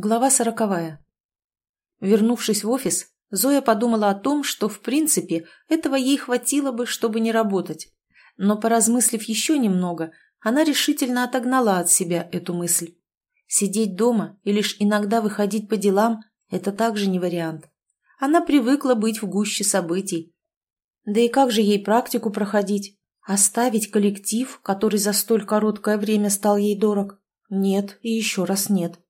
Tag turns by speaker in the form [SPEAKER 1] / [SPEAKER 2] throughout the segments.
[SPEAKER 1] Глава сороковая. Вернувшись в офис, Зоя подумала о том, что, в принципе, этого ей хватило бы, чтобы не работать. Но, поразмыслив еще немного, она решительно отогнала от себя эту мысль. Сидеть дома и лишь иногда выходить по делам – это также не вариант. Она привыкла быть в гуще событий. Да и как же ей практику проходить? Оставить коллектив, который за столь короткое время стал ей дорог? Нет и еще раз нет.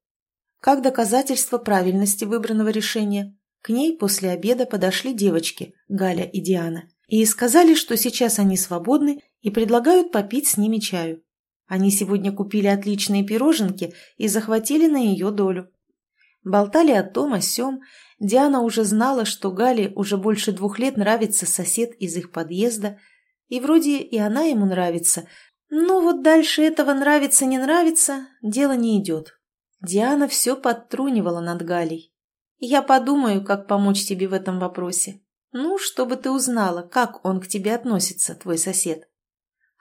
[SPEAKER 1] Как доказательство правильности выбранного решения, к ней после обеда подошли девочки, Галя и Диана, и сказали, что сейчас они свободны и предлагают попить с ними чаю. Они сегодня купили отличные пироженки и захватили на ее долю. Болтали о том, о сём. Диана уже знала, что Гале уже больше двух лет нравится сосед из их подъезда, и вроде и она ему нравится, но вот дальше этого нравится-не нравится, дело не идет. Диана все подтрунивала над Галей. «Я подумаю, как помочь тебе в этом вопросе. Ну, чтобы ты узнала, как он к тебе относится, твой сосед».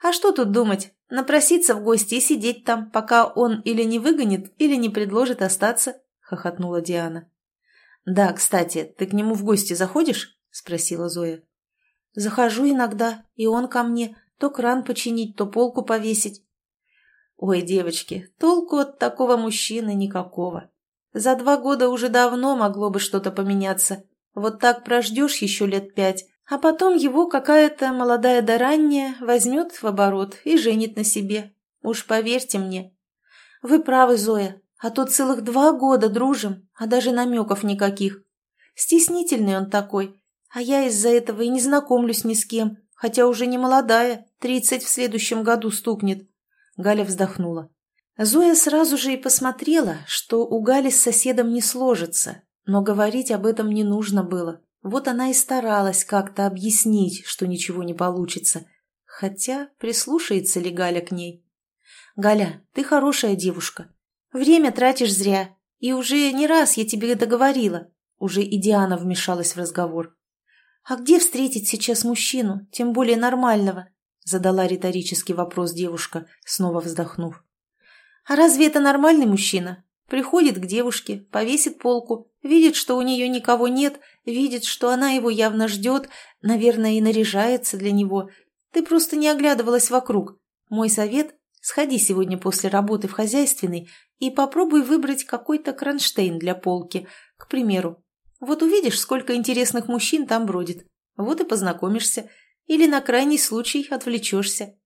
[SPEAKER 1] «А что тут думать? Напроситься в гости и сидеть там, пока он или не выгонит, или не предложит остаться», — хохотнула Диана. «Да, кстати, ты к нему в гости заходишь?» — спросила Зоя. «Захожу иногда, и он ко мне, то кран починить, то полку повесить. Ой, девочки, толку от такого мужчины никакого. За два года уже давно могло бы что-то поменяться. Вот так прождешь еще лет пять, а потом его какая-то молодая да возьмет в оборот и женит на себе. Уж поверьте мне. Вы правы, Зоя, а то целых два года дружим, а даже намеков никаких. Стеснительный он такой, а я из-за этого и не знакомлюсь ни с кем, хотя уже не молодая, тридцать в следующем году стукнет. Галя вздохнула. Зоя сразу же и посмотрела, что у Гали с соседом не сложится, но говорить об этом не нужно было. Вот она и старалась как-то объяснить, что ничего не получится. Хотя прислушается ли Галя к ней? «Галя, ты хорошая девушка. Время тратишь зря. И уже не раз я тебе договорила». Уже и Диана вмешалась в разговор. «А где встретить сейчас мужчину, тем более нормального? Задала риторический вопрос девушка, снова вздохнув. «А разве это нормальный мужчина? Приходит к девушке, повесит полку, видит, что у нее никого нет, видит, что она его явно ждет, наверное, и наряжается для него. Ты просто не оглядывалась вокруг. Мой совет – сходи сегодня после работы в хозяйственный и попробуй выбрать какой-то кронштейн для полки, к примеру. Вот увидишь, сколько интересных мужчин там бродит. Вот и познакомишься. Или на крайний случай отвлечешься.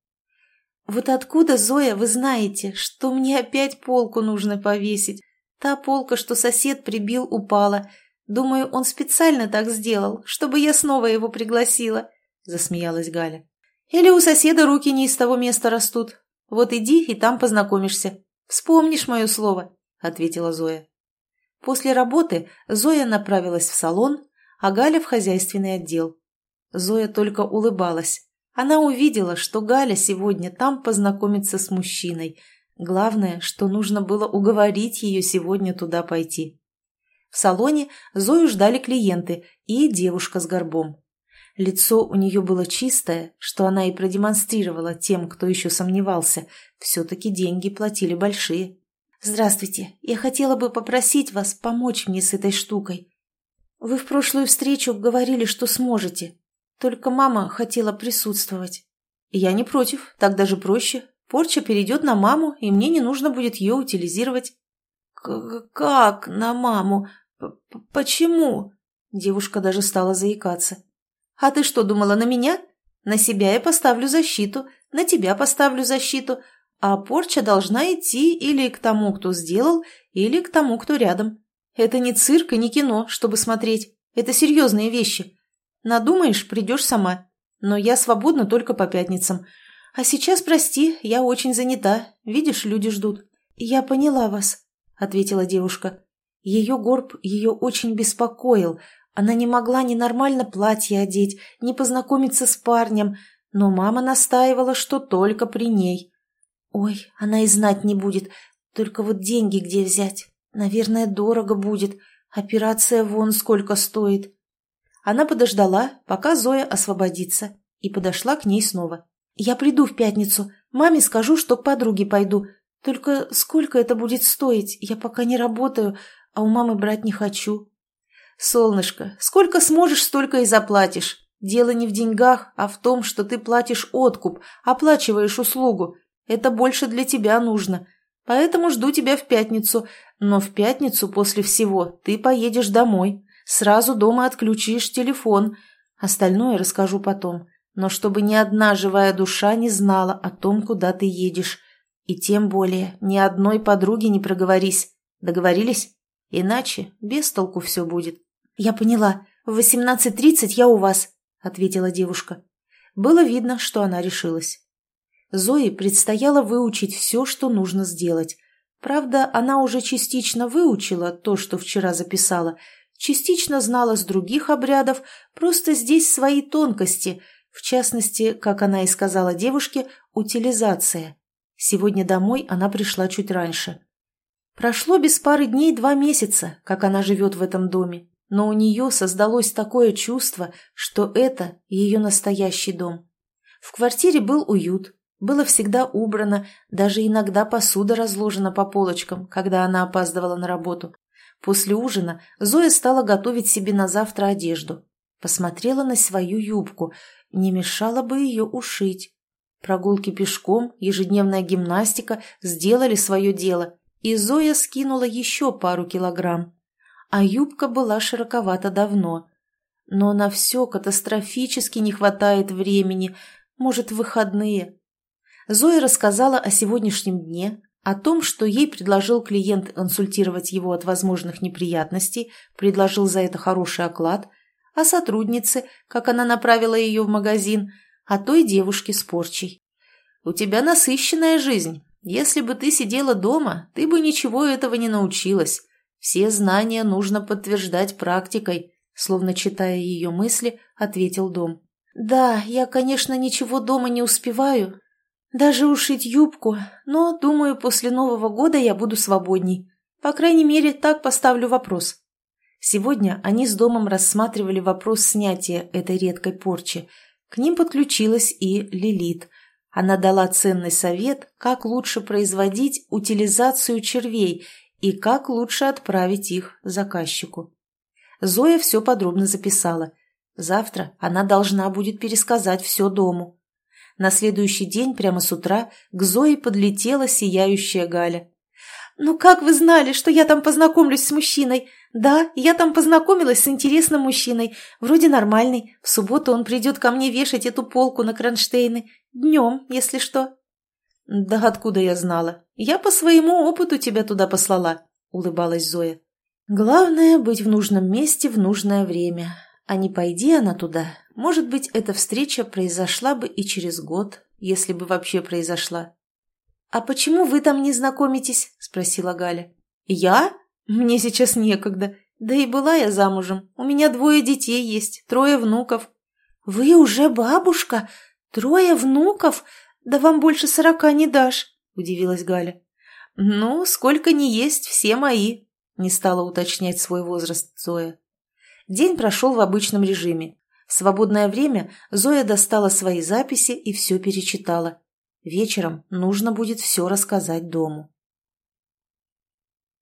[SPEAKER 1] Вот откуда, Зоя, вы знаете, что мне опять полку нужно повесить? Та полка, что сосед прибил, упала. Думаю, он специально так сделал, чтобы я снова его пригласила, — засмеялась Галя. Или у соседа руки не из того места растут. Вот иди и там познакомишься. Вспомнишь мое слово, — ответила Зоя. После работы Зоя направилась в салон, а Галя в хозяйственный отдел. Зоя только улыбалась. Она увидела, что Галя сегодня там познакомится с мужчиной. Главное, что нужно было уговорить ее сегодня туда пойти. В салоне Зою ждали клиенты и девушка с горбом. Лицо у нее было чистое, что она и продемонстрировала тем, кто еще сомневался. Все-таки деньги платили большие. «Здравствуйте. Я хотела бы попросить вас помочь мне с этой штукой. Вы в прошлую встречу говорили, что сможете. Только мама хотела присутствовать. Я не против, так даже проще. Порча перейдет на маму, и мне не нужно будет ее утилизировать. «Как на маму? П Почему?» Девушка даже стала заикаться. «А ты что, думала, на меня? На себя я поставлю защиту, на тебя поставлю защиту, а порча должна идти или к тому, кто сделал, или к тому, кто рядом. Это не цирк и не кино, чтобы смотреть. Это серьезные вещи. Надумаешь, придешь сама. Но я свободна только по пятницам. А сейчас, прости, я очень занята. Видишь, люди ждут». «Я поняла вас», — ответила девушка. Ее горб ее очень беспокоил. Она не могла ни нормально платье одеть, ни познакомиться с парнем, но мама настаивала, что только при ней. «Ой, она и знать не будет. Только вот деньги где взять? Наверное, дорого будет. Операция вон сколько стоит». Она подождала, пока Зоя освободится, и подошла к ней снова. «Я приду в пятницу. Маме скажу, что к подруге пойду. Только сколько это будет стоить? Я пока не работаю, а у мамы брать не хочу». «Солнышко, сколько сможешь, столько и заплатишь. Дело не в деньгах, а в том, что ты платишь откуп, оплачиваешь услугу. Это больше для тебя нужно. Поэтому жду тебя в пятницу. Но в пятницу после всего ты поедешь домой. Сразу дома отключишь телефон. Остальное расскажу потом. Но чтобы ни одна живая душа не знала о том, куда ты едешь. И тем более ни одной подруге не проговорись. Договорились? Иначе без толку все будет. «Я поняла. В восемнадцать тридцать я у вас», — ответила девушка. Было видно, что она решилась. Зое предстояло выучить все, что нужно сделать. Правда, она уже частично выучила то, что вчера записала, частично знала с других обрядов, просто здесь свои тонкости, в частности, как она и сказала девушке, утилизация. Сегодня домой она пришла чуть раньше. Прошло без пары дней два месяца, как она живет в этом доме но у нее создалось такое чувство, что это ее настоящий дом. В квартире был уют, было всегда убрано, даже иногда посуда разложена по полочкам, когда она опаздывала на работу. После ужина Зоя стала готовить себе на завтра одежду. Посмотрела на свою юбку, не мешало бы ее ушить. Прогулки пешком, ежедневная гимнастика сделали свое дело, и Зоя скинула еще пару килограмм а юбка была широковата давно. Но на все катастрофически не хватает времени, может, выходные. Зоя рассказала о сегодняшнем дне, о том, что ей предложил клиент консультировать его от возможных неприятностей, предложил за это хороший оклад, о сотруднице, как она направила ее в магазин, о той девушке с порчей. «У тебя насыщенная жизнь. Если бы ты сидела дома, ты бы ничего этого не научилась. Все знания нужно подтверждать практикой, словно читая ее мысли, ответил Дом. Да, я, конечно, ничего дома не успеваю, даже ушить юбку, но, думаю, после Нового года я буду свободней. По крайней мере, так поставлю вопрос. Сегодня они с домом рассматривали вопрос снятия этой редкой порчи. К ним подключилась и Лилит. Она дала ценный совет, как лучше производить утилизацию червей и как лучше отправить их заказчику. Зоя все подробно записала. Завтра она должна будет пересказать все дому. На следующий день, прямо с утра, к Зое подлетела сияющая Галя. «Ну как вы знали, что я там познакомлюсь с мужчиной? Да, я там познакомилась с интересным мужчиной, вроде нормальный. В субботу он придет ко мне вешать эту полку на кронштейны. Днем, если что». «Да откуда я знала? Я по своему опыту тебя туда послала», — улыбалась Зоя. «Главное — быть в нужном месте в нужное время. А не пойди она туда, может быть, эта встреча произошла бы и через год, если бы вообще произошла». «А почему вы там не знакомитесь?» — спросила Галя. «Я? Мне сейчас некогда. Да и была я замужем. У меня двое детей есть, трое внуков». «Вы уже бабушка? Трое внуков? «Да вам больше сорока не дашь», — удивилась Галя. «Ну, сколько ни есть, все мои», — не стала уточнять свой возраст Зоя. День прошел в обычном режиме. В свободное время Зоя достала свои записи и все перечитала. Вечером нужно будет все рассказать дому.